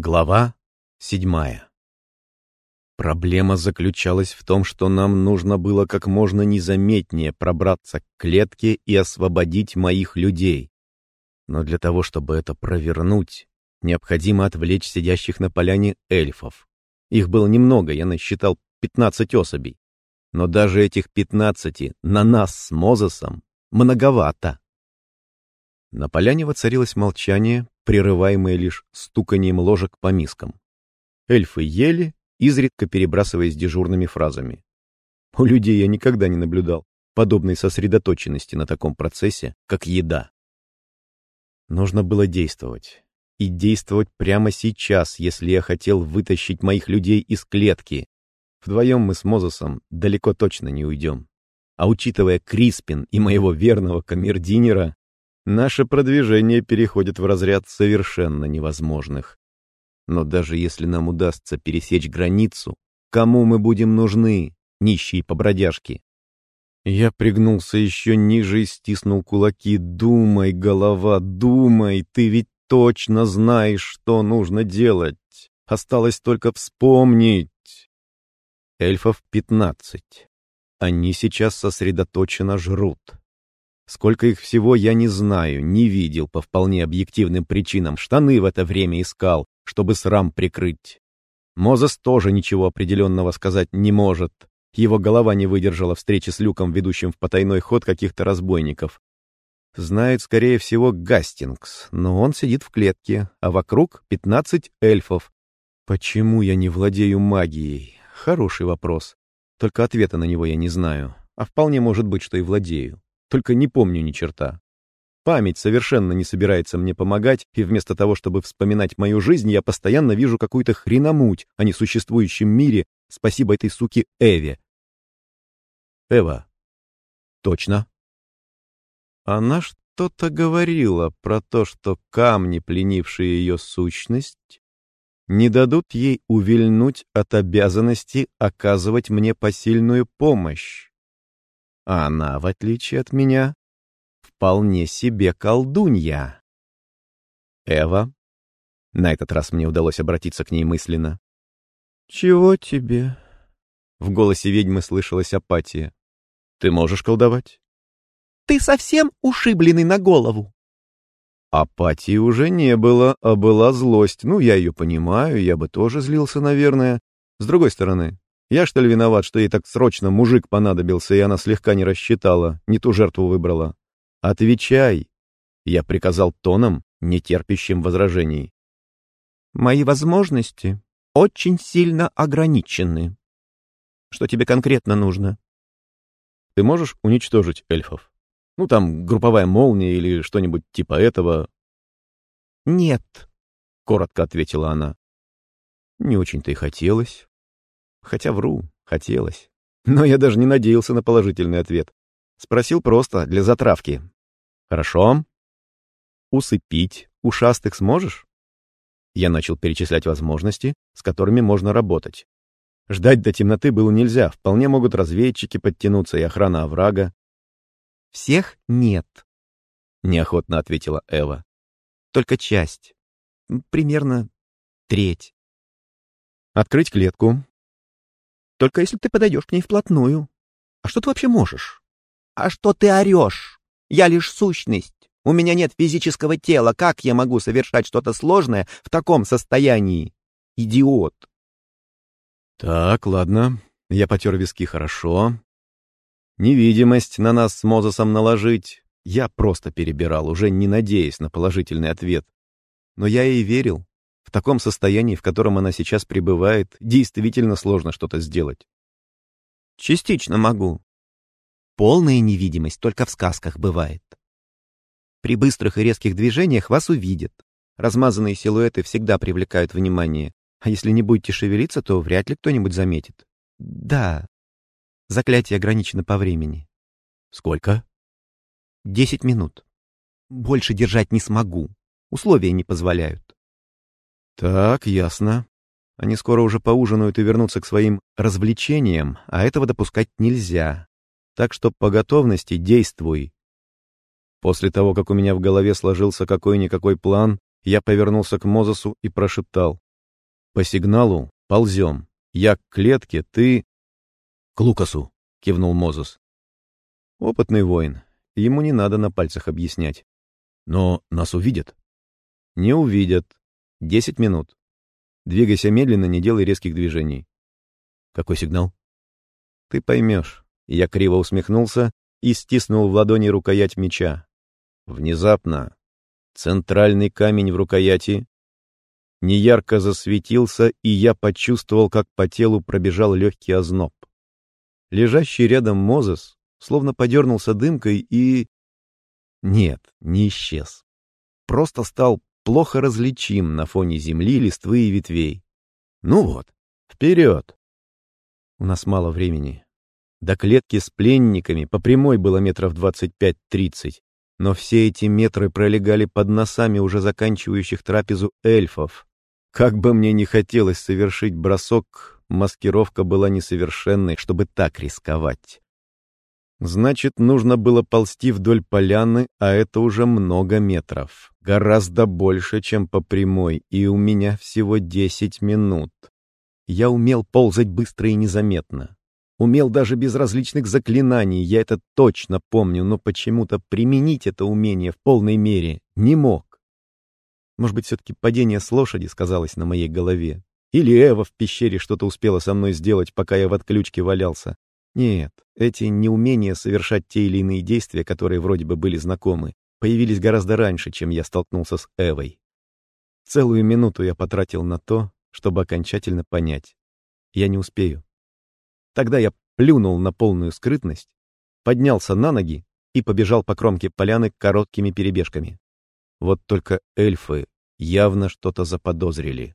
Глава седьмая Проблема заключалась в том, что нам нужно было как можно незаметнее пробраться к клетке и освободить моих людей. Но для того, чтобы это провернуть, необходимо отвлечь сидящих на поляне эльфов. Их было немного, я насчитал 15 особей. Но даже этих 15 на нас с Мозесом многовато. На поляне воцарилось молчание, прерываемое лишь стуканием ложек по мискам. Эльфы ели, изредка перебрасываясь дежурными фразами. У людей я никогда не наблюдал подобной сосредоточенности на таком процессе, как еда. Нужно было действовать. И действовать прямо сейчас, если я хотел вытащить моих людей из клетки. Вдвоем мы с Мозесом далеко точно не уйдем. А учитывая Криспин и моего верного камердинера, наше продвижение переходит в разряд совершенно невозможных. Но даже если нам удастся пересечь границу, кому мы будем нужны, нищие побродяжки? Я пригнулся еще ниже и стиснул кулаки. «Думай, голова, думай, ты ведь точно знаешь, что нужно делать. Осталось только вспомнить». Эльфов пятнадцать. Они сейчас сосредоточенно жрут. Сколько их всего, я не знаю, не видел по вполне объективным причинам. Штаны в это время искал, чтобы срам прикрыть. Мозес тоже ничего определенного сказать не может. Его голова не выдержала встречи с люком, ведущим в потайной ход каких-то разбойников. Знает, скорее всего, Гастингс, но он сидит в клетке, а вокруг пятнадцать эльфов. Почему я не владею магией? Хороший вопрос. Только ответа на него я не знаю. А вполне может быть, что и владею. Только не помню ни черта. Память совершенно не собирается мне помогать, и вместо того, чтобы вспоминать мою жизнь, я постоянно вижу какую-то хреномуть о несуществующем мире, спасибо этой суке Эве. Эва. Точно. Она что-то говорила про то, что камни, пленившие ее сущность, не дадут ей увильнуть от обязанности оказывать мне посильную помощь. А она, в отличие от меня, вполне себе колдунья. Эва. На этот раз мне удалось обратиться к ней мысленно. «Чего тебе?» В голосе ведьмы слышалась апатия. «Ты можешь колдовать?» «Ты совсем ушибленный на голову?» Апатии уже не было, а была злость. Ну, я ее понимаю, я бы тоже злился, наверное. С другой стороны, я, что ли, виноват, что ей так срочно мужик понадобился, и она слегка не рассчитала, не ту жертву выбрала? Отвечай!» Я приказал тоном, не терпящим возражений. «Мои возможности очень сильно ограничены. Что тебе конкретно нужно?» «Ты можешь уничтожить эльфов? Ну, там, групповая молния или что-нибудь типа этого?» «Нет», — коротко ответила она. «Не очень-то и хотелось. Хотя вру, хотелось. Но я даже не надеялся на положительный ответ. Спросил просто, для затравки. «Хорошо. Усыпить ушастых сможешь?» Я начал перечислять возможности, с которыми можно работать. Ждать до темноты было нельзя, вполне могут разведчики подтянуться и охрана оврага. «Всех нет», — неохотно ответила Эва. «Только часть. Примерно треть». «Открыть клетку, только если ты подойдешь к ней вплотную. А что ты вообще можешь? А что ты орешь? Я лишь сущность. У меня нет физического тела. Как я могу совершать что-то сложное в таком состоянии? Идиот. Так, ладно. Я потер виски хорошо. Невидимость на нас с Мозесом наложить. Я просто перебирал, уже не надеясь на положительный ответ. Но я ей верил. В таком состоянии, в котором она сейчас пребывает, действительно сложно что-то сделать. Частично могу. Полная невидимость только в сказках бывает. При быстрых и резких движениях вас увидят. Размазанные силуэты всегда привлекают внимание. А если не будете шевелиться, то вряд ли кто-нибудь заметит. Да. Заклятие ограничено по времени. Сколько? Десять минут. Больше держать не смогу. Условия не позволяют. Так, ясно. Они скоро уже поужинают и вернутся к своим развлечениям, а этого допускать нельзя. Так что по готовности действуй. После того, как у меня в голове сложился какой-никакой план, я повернулся к Мозесу и прошептал. По сигналу ползем. Я к клетке, ты... К Лукасу, кивнул Мозус. Опытный воин. Ему не надо на пальцах объяснять. Но нас увидят. Не увидят. Десять минут. Двигайся медленно, не делай резких движений. Какой сигнал? Ты поймешь. Я криво усмехнулся и стиснул в ладони рукоять меча. Внезапно центральный камень в рукояти неярко засветился, и я почувствовал, как по телу пробежал легкий озноб. Лежащий рядом Мозес словно подернулся дымкой и... Нет, не исчез. Просто стал плохо различим на фоне земли, листвы и ветвей. Ну вот, вперед! У нас мало времени. До клетки с пленниками по прямой было метров двадцать пять-тридцать, но все эти метры пролегали под носами уже заканчивающих трапезу эльфов. Как бы мне ни хотелось совершить бросок, маскировка была несовершенной, чтобы так рисковать. Значит, нужно было ползти вдоль поляны, а это уже много метров. Гораздо больше, чем по прямой, и у меня всего десять минут. Я умел ползать быстро и незаметно. Умел даже без различных заклинаний, я это точно помню, но почему-то применить это умение в полной мере не мог. Может быть, все-таки падение с лошади сказалось на моей голове. Или Эва в пещере что-то успела со мной сделать, пока я в отключке валялся. Нет, эти неумения совершать те или иные действия, которые вроде бы были знакомы, появились гораздо раньше, чем я столкнулся с Эвой. Целую минуту я потратил на то, чтобы окончательно понять. Я не успею. Тогда я плюнул на полную скрытность, поднялся на ноги и побежал по кромке поляны короткими перебежками. Вот только эльфы явно что-то заподозрили.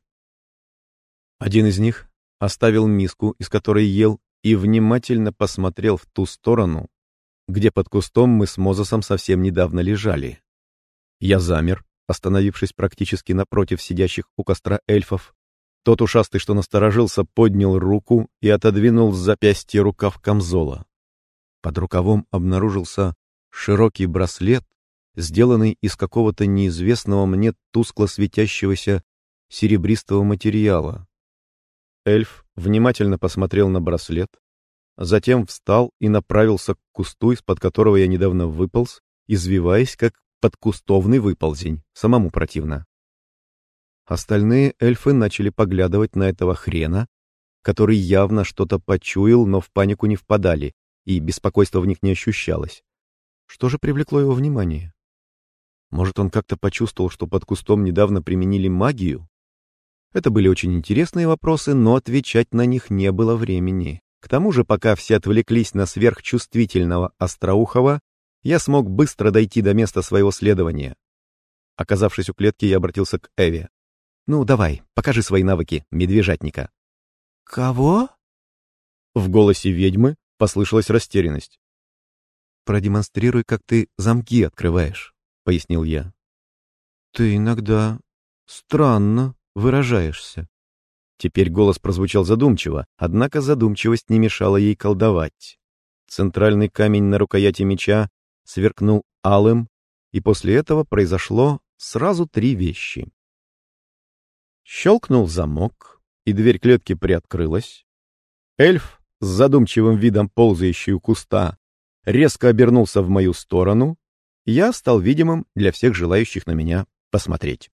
Один из них оставил миску, из которой ел, и внимательно посмотрел в ту сторону, где под кустом мы с Мозесом совсем недавно лежали. Я замер, остановившись практически напротив сидящих у костра эльфов, тот ушастый, что насторожился, поднял руку и отодвинул с запястья рукав камзола. Под рукавом обнаружился широкий браслет, сделанный из какого-то неизвестного мне тускло светящегося серебристого материала. Эльф внимательно посмотрел на браслет, затем встал и направился к кусту, из-под которого я недавно выполз, извиваясь, как подкустовный выползень. Самому противно. Остальные эльфы начали поглядывать на этого хрена, который явно что-то почуял, но в панику не впадали, и беспокойства в них не ощущалось. Что же привлекло его внимание? Может, он как-то почувствовал, что под кустом недавно применили магию? Это были очень интересные вопросы, но отвечать на них не было времени. К тому же, пока все отвлеклись на сверхчувствительного Остроухова, я смог быстро дойти до места своего следования. Оказавшись у клетки, я обратился к Эве. Ну, давай, покажи свои навыки медвежатника. Кого? В голосе ведьмы послышалась растерянность. Продемонстрируй, как ты замки открываешь, пояснил я. Ты иногда странно выражаешься. Теперь голос прозвучал задумчиво, однако задумчивость не мешала ей колдовать. Центральный камень на рукояти меча сверкнул алым, и после этого произошло сразу три вещи. Щелкнул замок, и дверь клетки приоткрылась. Эльф с задумчивым видом ползающий у куста резко обернулся в мою сторону, я стал видимым для всех желающих на меня посмотреть.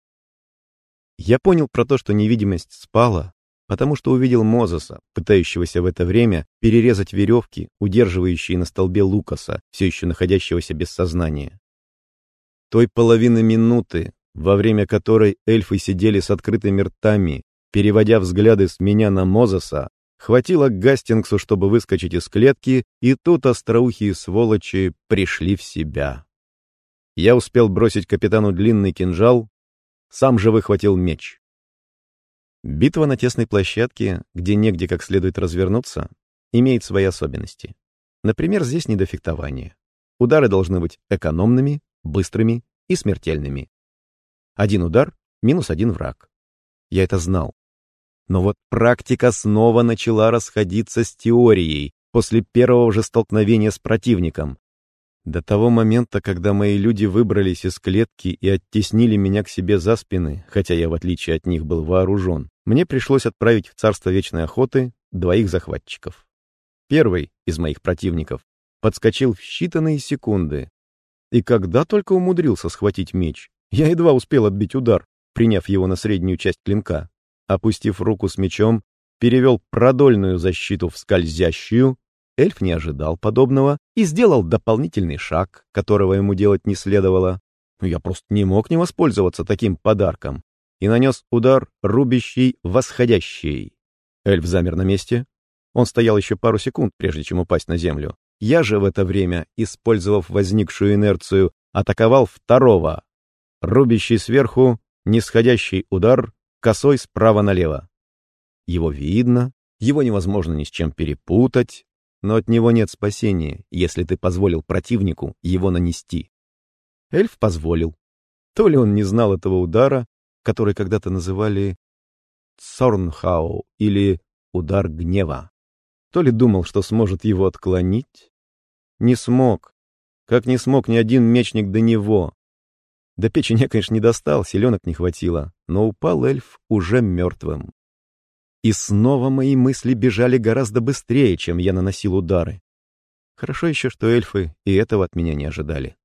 Я понял про то, что невидимость спала, потому что увидел Мозеса, пытающегося в это время перерезать веревки, удерживающие на столбе Лукаса, все еще находящегося без сознания. Той половины минуты, во время которой эльфы сидели с открытыми ртами, переводя взгляды с меня на Мозеса, хватило Гастингсу, чтобы выскочить из клетки, и тут остроухие сволочи пришли в себя. Я успел бросить капитану длинный кинжал, сам же выхватил меч. Битва на тесной площадке, где негде как следует развернуться, имеет свои особенности. Например, здесь не до фехтования. Удары должны быть экономными, быстрыми и смертельными. Один удар — минус один враг. Я это знал. Но вот практика снова начала расходиться с теорией после первого же столкновения с противником. До того момента, когда мои люди выбрались из клетки и оттеснили меня к себе за спины, хотя я, в отличие от них, был вооружен, мне пришлось отправить в царство вечной охоты двоих захватчиков. Первый из моих противников подскочил в считанные секунды. И когда только умудрился схватить меч, я едва успел отбить удар, приняв его на среднюю часть клинка. Опустив руку с мечом, перевел продольную защиту в скользящую, эльф не ожидал подобного и сделал дополнительный шаг, которого ему делать не следовало. Я просто не мог не воспользоваться таким подарком и нанес удар рубящий восходящий. Эльф замер на месте. Он стоял еще пару секунд, прежде чем упасть на землю. Я же в это время, использовав возникшую инерцию, атаковал второго. Рубящий сверху, нисходящий удар, косой справа налево. Его видно, его невозможно ни с чем перепутать, но от него нет спасения, если ты позволил противнику его нанести. Эльф позволил. То ли он не знал этого удара, который когда-то называли Цорнхау или удар гнева, то ли думал, что сможет его отклонить. Не смог, как не смог ни один мечник до него. До печени конечно, не достал, селенок не хватило, но упал эльф уже мертвым. И снова мои мысли бежали гораздо быстрее, чем я наносил удары. Хорошо еще, что эльфы и этого от меня не ожидали.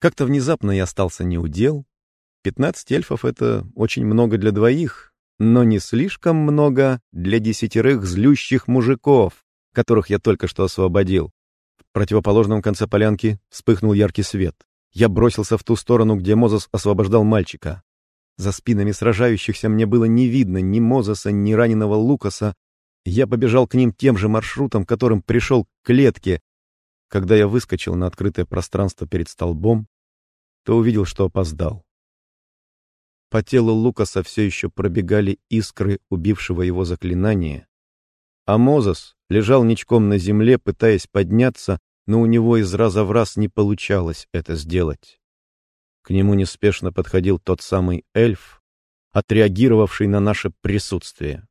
Как-то внезапно я остался неудел. Пятнадцать эльфов — это очень много для двоих, но не слишком много для десятерых злющих мужиков, которых я только что освободил. В противоположном конце полянки вспыхнул яркий свет. Я бросился в ту сторону, где Мозес освобождал мальчика. За спинами сражающихся мне было не видно ни Мозеса, ни раненого Лукаса. Я побежал к ним тем же маршрутом, которым пришел к клетке, когда я выскочил на открытое пространство перед столбом, то увидел, что опоздал. По телу Лукаса все еще пробегали искры убившего его заклинания, а Мозес лежал ничком на земле, пытаясь подняться, но у него из раза в раз не получалось это сделать. К нему неспешно подходил тот самый эльф, отреагировавший на наше присутствие.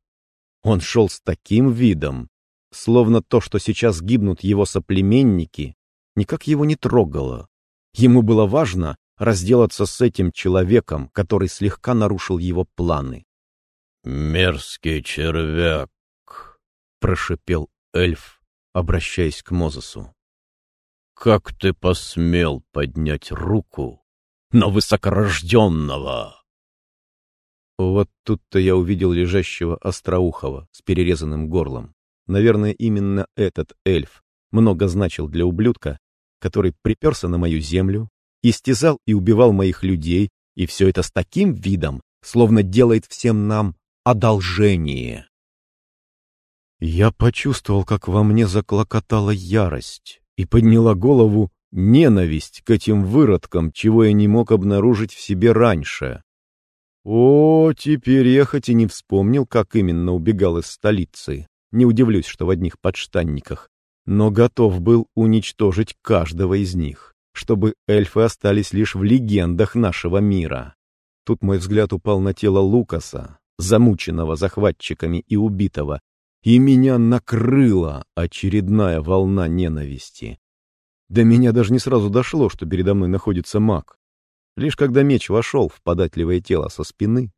Он шел с таким видом, словно то, что сейчас гибнут его соплеменники, никак его не трогало. Ему было важно разделаться с этим человеком, который слегка нарушил его планы. «Мерзкий червяк!» — прошипел эльф, обращаясь к Мозесу. «Как ты посмел поднять руку на высокорожденного?» Вот тут-то я увидел лежащего Остроухова с перерезанным горлом. Наверное, именно этот эльф много значил для ублюдка, который приперся на мою землю, истязал и убивал моих людей, и все это с таким видом, словно делает всем нам одолжение. Я почувствовал, как во мне заклокотала ярость, и подняла голову ненависть к этим выродкам, чего я не мог обнаружить в себе раньше. О, теперь я хоть и не вспомнил, как именно убегал из столицы, не удивлюсь, что в одних подштанниках, но готов был уничтожить каждого из них, чтобы эльфы остались лишь в легендах нашего мира. Тут мой взгляд упал на тело Лукаса, замученного захватчиками и убитого, и меня накрыла очередная волна ненависти. До меня даже не сразу дошло, что передо мной находится маг. Лишь когда меч вошел в податливое тело со спины,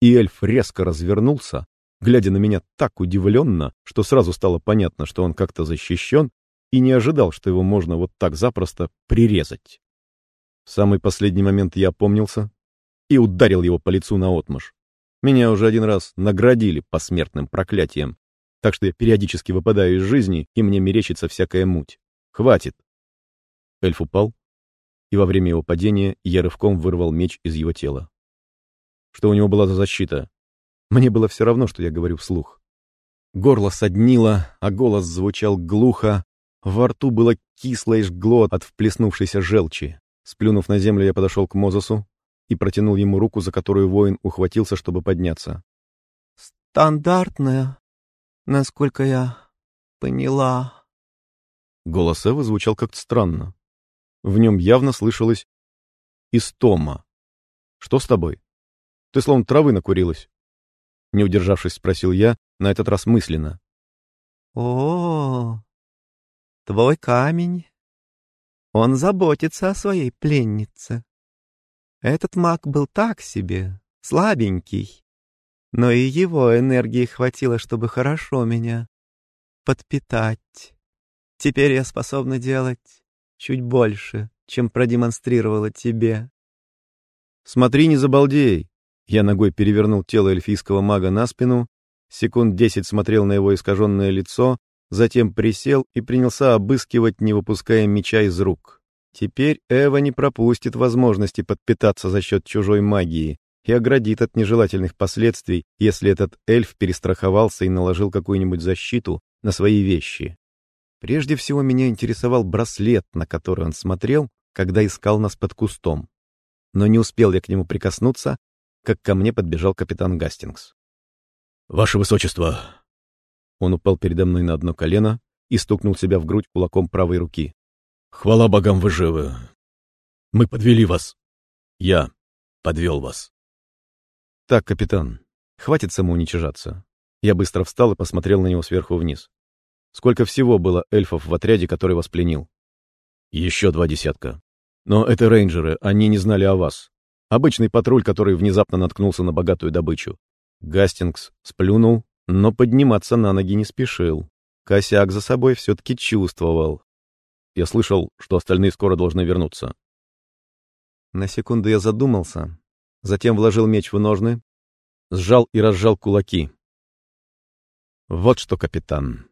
и эльф резко развернулся, глядя на меня так удивленно, что сразу стало понятно, что он как-то защищен, и не ожидал, что его можно вот так запросто прирезать. В самый последний момент я опомнился и ударил его по лицу наотмашь. Меня уже один раз наградили посмертным проклятием, так что я периодически выпадаю из жизни, и мне мерещится всякая муть. Хватит. Эльф упал, и во время его падения я рывком вырвал меч из его тела. Что у него была за защита? Мне было все равно, что я говорю вслух. Горло соднило, а голос звучал глухо. Во рту было кисло и жгло от вплеснувшейся желчи. Сплюнув на землю, я подошел к Мозесу и протянул ему руку, за которую воин ухватился, чтобы подняться. «Стандартная, насколько я поняла». Голос Эвы звучал как-то странно. В нем явно слышалось истома. «Что с тобой? Ты словно травы накурилась». Не удержавшись, спросил я, на этот раз мысленно. О, твой камень. Он заботится о своей пленнице. Этот маг был так себе, слабенький. но и его энергии хватило, чтобы хорошо меня подпитать. Теперь я способна делать чуть больше, чем продемонстрировала тебе. Смотри, не забалдей. Я ногой перевернул тело эльфийского мага на спину, секунд десять смотрел на его искаженное лицо, затем присел и принялся обыскивать, не выпуская меча из рук. Теперь Эва не пропустит возможности подпитаться за счет чужой магии и оградит от нежелательных последствий, если этот эльф перестраховался и наложил какую-нибудь защиту на свои вещи. Прежде всего меня интересовал браслет, на который он смотрел, когда искал нас под кустом. Но не успел я к нему прикоснуться, как ко мне подбежал капитан Гастингс. «Ваше Высочество!» Он упал передо мной на одно колено и стукнул себя в грудь кулаком правой руки. «Хвала богам, вы живы! Мы подвели вас! Я подвел вас!» «Так, капитан, хватит самоуничижаться». Я быстро встал и посмотрел на него сверху вниз. «Сколько всего было эльфов в отряде, который вас пленил?» «Еще два десятка. Но это рейнджеры, они не знали о вас. Обычный патруль, который внезапно наткнулся на богатую добычу. Гастингс сплюнул, но подниматься на ноги не спешил. Косяк за собой все-таки чувствовал. Я слышал, что остальные скоро должны вернуться. На секунду я задумался, затем вложил меч в ножны, сжал и разжал кулаки. Вот что, капитан,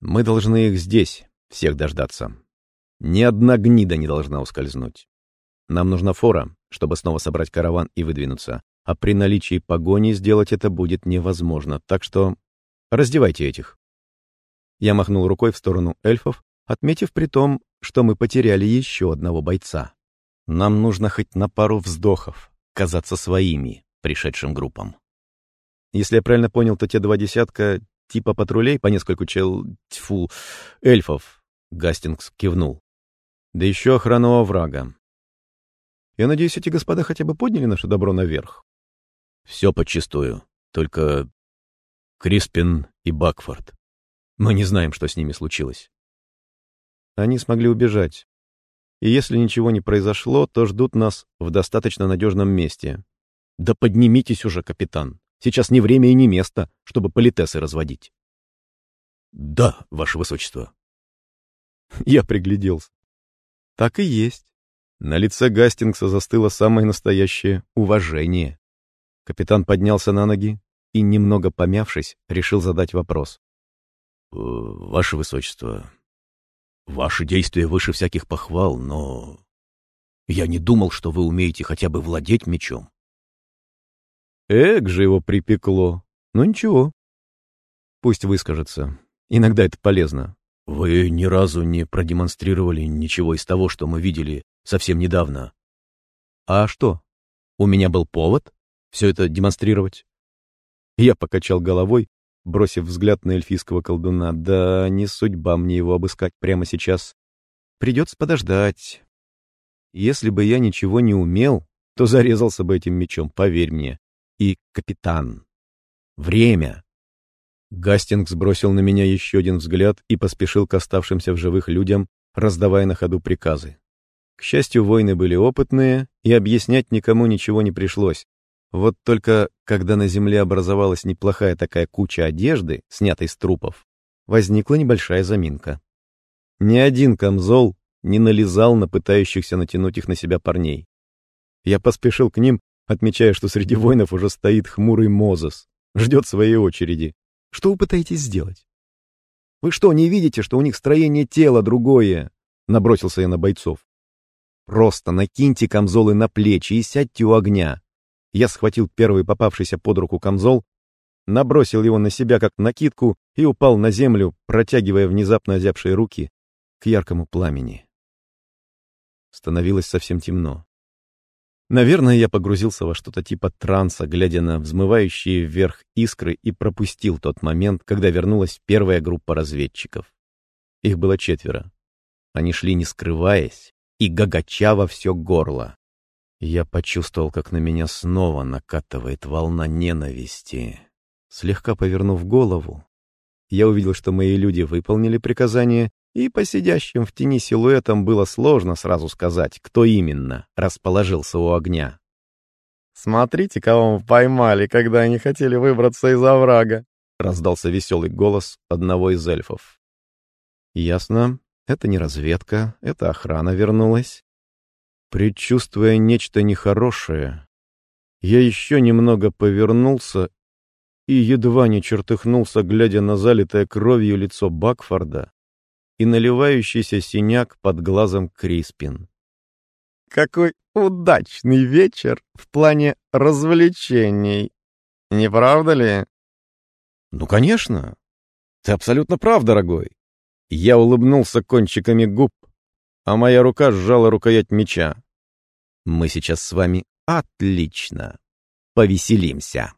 мы должны их здесь, всех дождаться. Ни одна гнида не должна ускользнуть. Нам нужна фора, чтобы снова собрать караван и выдвинуться а при наличии погони сделать это будет невозможно, так что раздевайте этих. Я махнул рукой в сторону эльфов, отметив при том, что мы потеряли еще одного бойца. Нам нужно хоть на пару вздохов казаться своими пришедшим группам. Если я правильно понял, то те два десятка типа патрулей по нескольку чел... тьфу... эльфов. Гастингс кивнул. Да еще охрану врага. Я надеюсь, эти господа хотя бы подняли наше добро наверх. Все подчистую. Только Криспин и Бакфорд. Мы не знаем, что с ними случилось. Они смогли убежать. И если ничего не произошло, то ждут нас в достаточно надежном месте. Да поднимитесь уже, капитан. Сейчас не время и не место, чтобы политесы разводить. Да, ваше высочество. Я пригляделся. Так и есть. На лице Гастингса застыло самое настоящее уважение. Капитан поднялся на ноги и, немного помявшись, решил задать вопрос. «Э, «Ваше Высочество, ваши действия выше всяких похвал, но я не думал, что вы умеете хотя бы владеть мечом». Эк же его припекло. Ну ничего. Пусть выскажется. Иногда это полезно. Вы ни разу не продемонстрировали ничего из того, что мы видели совсем недавно. А что? У меня был повод? Все это демонстрировать? Я покачал головой, бросив взгляд на эльфийского колдуна. Да не судьба мне его обыскать прямо сейчас. Придется подождать. Если бы я ничего не умел, то зарезался бы этим мечом, поверь мне. И капитан. Время. Гастингс бросил на меня еще один взгляд и поспешил к оставшимся в живых людям, раздавая на ходу приказы. К счастью, воины были опытные, и объяснять никому ничего не пришлось. Вот только, когда на земле образовалась неплохая такая куча одежды, снятой с трупов, возникла небольшая заминка. Ни один камзол не налезал на пытающихся натянуть их на себя парней. Я поспешил к ним, отмечая, что среди воинов уже стоит хмурый Мозес, ждет своей очереди. Что вы пытаетесь сделать? Вы что, не видите, что у них строение тела другое? Набросился я на бойцов. Просто накиньте камзолы на плечи и сядьте у огня. Я схватил первый попавшийся под руку камзол, набросил его на себя как накидку и упал на землю, протягивая внезапно озябшие руки к яркому пламени. Становилось совсем темно. Наверное, я погрузился во что-то типа транса, глядя на взмывающие вверх искры и пропустил тот момент, когда вернулась первая группа разведчиков. Их было четверо. Они шли не скрываясь и гагача во все горло. Я почувствовал, как на меня снова накатывает волна ненависти. Слегка повернув голову, я увидел, что мои люди выполнили приказание, и по сидящим в тени силуэтам было сложно сразу сказать, кто именно расположился у огня. Смотрите, кого мы поймали, когда они хотели выбраться из оврага!» — раздался веселый голос одного из эльфов. «Ясно. Это не разведка, это охрана вернулась». Предчувствуя нечто нехорошее, я еще немного повернулся и едва не чертыхнулся, глядя на залитое кровью лицо Бакфорда и наливающийся синяк под глазом Криспин. «Какой удачный вечер в плане развлечений, не правда ли?» «Ну, конечно. Ты абсолютно прав, дорогой». Я улыбнулся кончиками губ, а моя рука сжала рукоять меча. «Мы сейчас с вами отлично повеселимся».